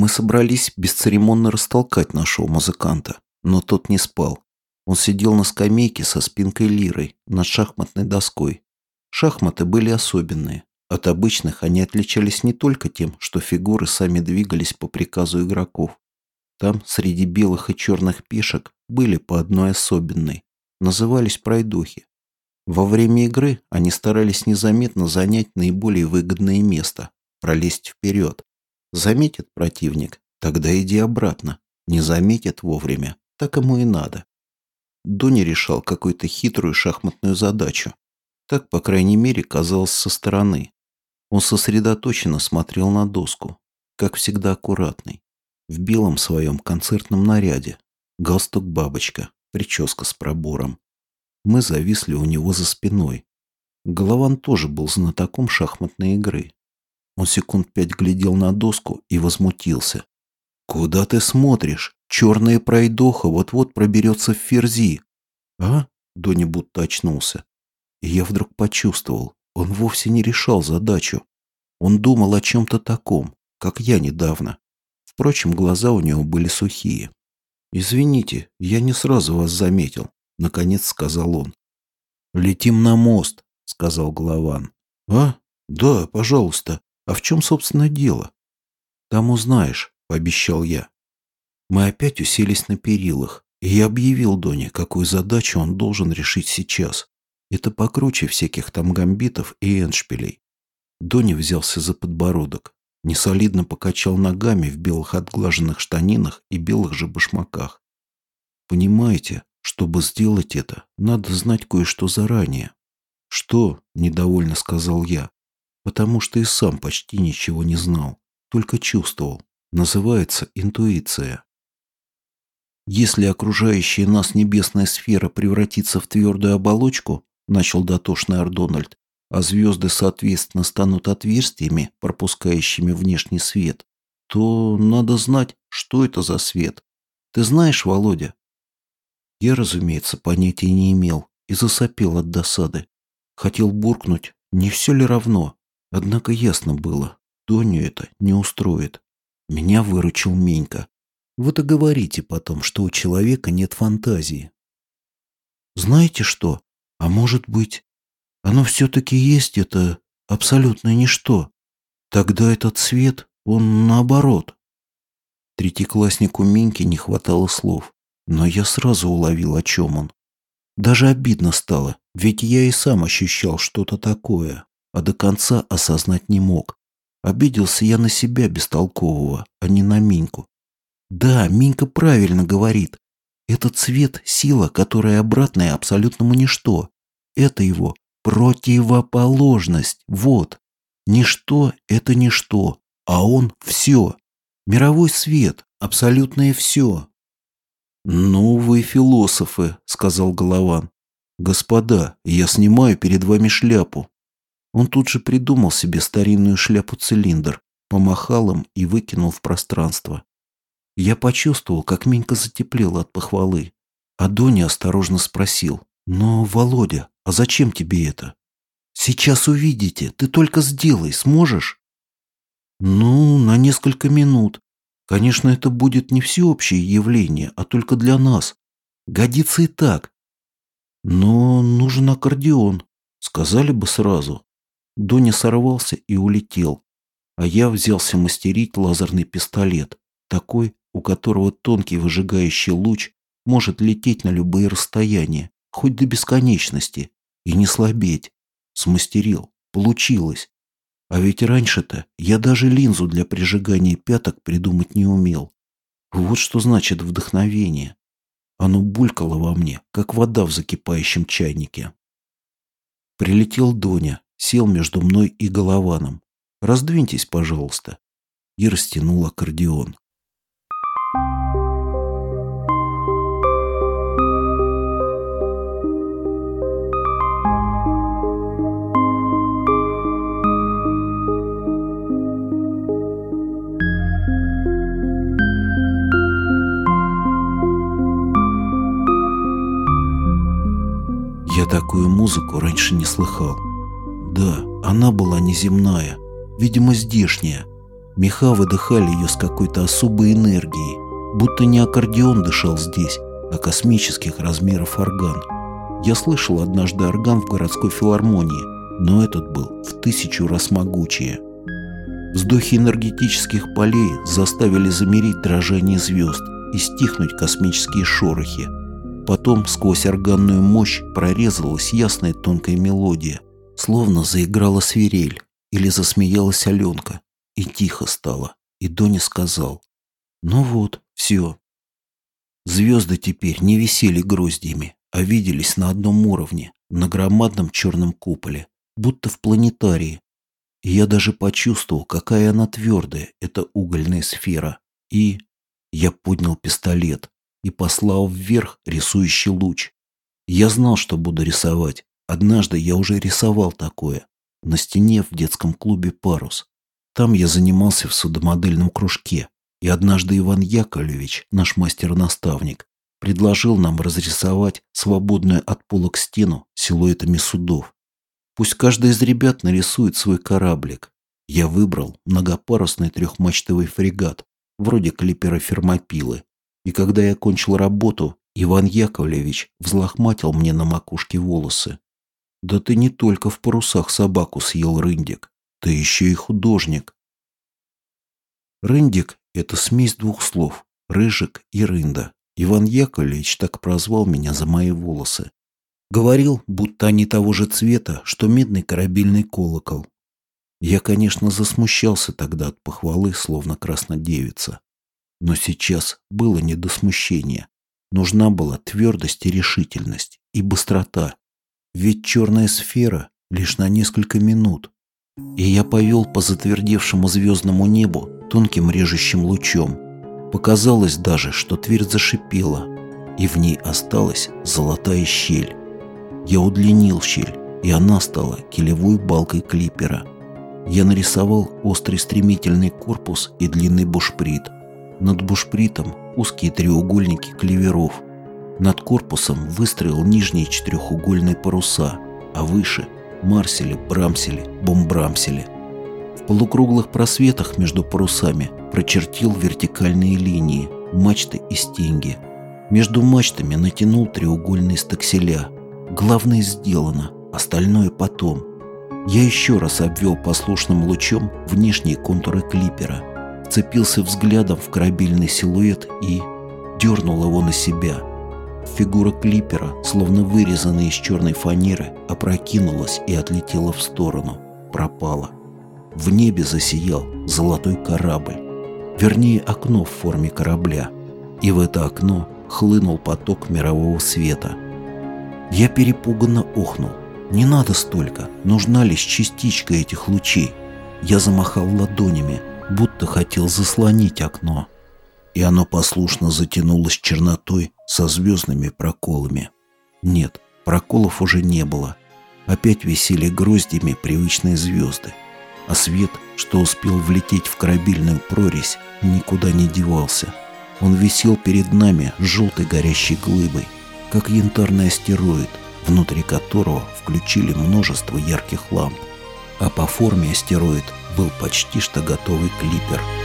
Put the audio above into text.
Мы собрались бесцеремонно растолкать нашего музыканта, но тот не спал. Он сидел на скамейке со спинкой лирой над шахматной доской. Шахматы были особенные. От обычных они отличались не только тем, что фигуры сами двигались по приказу игроков. Там, среди белых и черных пешек, были по одной особенной. Назывались пройдохи. Во время игры они старались незаметно занять наиболее выгодное место, пролезть вперед. Заметит противник, тогда иди обратно. Не заметит вовремя, так ему и надо. Дони решал какую-то хитрую шахматную задачу. Так, по крайней мере, казалось со стороны. Он сосредоточенно смотрел на доску, как всегда аккуратный, в белом своем концертном наряде, галстук-бабочка, прическа с пробором. Мы зависли у него за спиной. Голован тоже был знатоком шахматной игры. Он секунд пять глядел на доску и возмутился. «Куда ты смотришь? Черная пройдоха вот-вот проберется в ферзи». «А?» — Дони будто очнулся. И я вдруг почувствовал, он вовсе не решал задачу. Он думал о чем-то таком, как я недавно. Впрочем, глаза у него были сухие. «Извините, я не сразу вас заметил», — наконец сказал он. «Летим на мост», — сказал Голован. «А? Да, пожалуйста. А в чем, собственно, дело?» «Там узнаешь», — пообещал я. Мы опять уселись на перилах, и я объявил Доне, какую задачу он должен решить сейчас. Это покруче всяких там гамбитов и эншпилей. Дони взялся за подбородок, несолидно покачал ногами в белых отглаженных штанинах и белых же башмаках. Понимаете, чтобы сделать это, надо знать кое-что заранее. Что? Недовольно сказал я. Потому что и сам почти ничего не знал, только чувствовал. Называется интуиция. Если окружающая нас небесная сфера превратится в твердую оболочку, начал дотошный Ардональд, а звезды, соответственно, станут отверстиями, пропускающими внешний свет, то надо знать, что это за свет. Ты знаешь, Володя? Я, разумеется, понятия не имел и засопел от досады. Хотел буркнуть, не все ли равно, однако ясно было, Доню это не устроит. Меня выручил Менька. Вот и говорите потом, что у человека нет фантазии. Знаете что? А может быть, оно все-таки есть это абсолютное ничто. Тогда этот свет, он наоборот. Третьекласснику Миньке не хватало слов, но я сразу уловил, о чем он. Даже обидно стало, ведь я и сам ощущал что-то такое, а до конца осознать не мог. Обиделся я на себя бестолкового, а не на Миньку. Да, Минька правильно говорит. Этот цвет – сила, которая обратная абсолютному ничто. Это его Противоположность. Вот. Ничто – это ничто, а он – все. Мировой свет, абсолютное все. «Ну вы философы», – сказал Голован. «Господа, я снимаю перед вами шляпу». Он тут же придумал себе старинную шляпу-цилиндр, помахал им и выкинул в пространство. Я почувствовал, как Минька затеплела от похвалы. А Доня осторожно спросил. «Но, Володя, а зачем тебе это? Сейчас увидите, ты только сделай, сможешь? Ну, на несколько минут. Конечно, это будет не всеобщее явление, а только для нас. Годится и так. Но нужен аккордеон, сказали бы сразу. Доня сорвался и улетел, а я взялся мастерить лазерный пистолет, такой, у которого тонкий выжигающий луч может лететь на любые расстояния, хоть до бесконечности, и не слабеть. Смастерил. Получилось. А ведь раньше-то я даже линзу для прижигания пяток придумать не умел. Вот что значит вдохновение. Оно булькало во мне, как вода в закипающем чайнике. Прилетел Доня, сел между мной и Голованом. «Раздвиньтесь, пожалуйста». И растянул аккордеон. Я такую музыку раньше не слыхал. Да, она была неземная, видимо, здешняя. Меха выдыхали ее с какой-то особой энергией, будто не аккордеон дышал здесь, а космических размеров орган. Я слышал однажды орган в городской филармонии, но этот был в тысячу раз могучее. Вздохи энергетических полей заставили замереть дрожание звезд и стихнуть космические шорохи. Потом сквозь органную мощь прорезалась ясная тонкая мелодия, словно заиграла свирель или засмеялась Аленка, и тихо стало, и Доня сказал «Ну вот, все». Звезды теперь не висели гроздьями, а виделись на одном уровне, на громадном черном куполе, будто в планетарии. И я даже почувствовал, какая она твердая, эта угольная сфера. И я поднял пистолет и послал вверх рисующий луч. Я знал, что буду рисовать. Однажды я уже рисовал такое. На стене в детском клубе «Парус». Там я занимался в судомодельном кружке. И однажды Иван Яковлевич, наш мастер-наставник, предложил нам разрисовать свободную от полок стену силуэтами судов. Пусть каждый из ребят нарисует свой кораблик. Я выбрал многопарусный трехмачтовый фрегат, вроде клипера Фермопилы. И когда я кончил работу, Иван Яковлевич взлохматил мне на макушке волосы. «Да ты не только в парусах собаку съел, Рындик, ты еще и художник». Рындик – это смесь двух слов – рыжик и рында. Иван Яковлевич так прозвал меня за мои волосы. Говорил, будто они того же цвета, что медный корабельный колокол. Я, конечно, засмущался тогда от похвалы, словно краснодевица. Но сейчас было не до смущения. Нужна была твердость и решительность, и быстрота. Ведь черная сфера лишь на несколько минут. И я повел по затвердевшему звездному небу тонким режущим лучом, Показалось даже, что дверь зашипела, и в ней осталась золотая щель. Я удлинил щель, и она стала килевой балкой клипера. Я нарисовал острый стремительный корпус и длинный бушприт. Над бушпритом узкие треугольники клеверов. Над корпусом выстроил нижние четырехугольные паруса, а выше – марсели, брамсели, бомбрамсели. В полукруглых просветах между парусами прочертил вертикальные линии, мачты и стенги. Между мачтами натянул треугольные стакселя. Главное сделано, остальное потом. Я еще раз обвел послушным лучом внешние контуры клипера, вцепился взглядом в корабельный силуэт и дернул его на себя. Фигура клипера, словно вырезанная из черной фанеры, опрокинулась и отлетела в сторону, пропала. В небе засиял золотой корабль вернее окно в форме корабля, и в это окно хлынул поток мирового света. Я перепуганно охнул. Не надо столько, нужна лишь частичка этих лучей. Я замахал ладонями, будто хотел заслонить окно. И оно послушно затянулось чернотой со звездными проколами. Нет, проколов уже не было. Опять висели гроздями привычные звезды а свет, что успел влететь в корабельную прорезь, никуда не девался. Он висел перед нами желтой горящей глыбой, как янтарный астероид, внутри которого включили множество ярких ламп. А по форме астероид был почти что готовый клипер –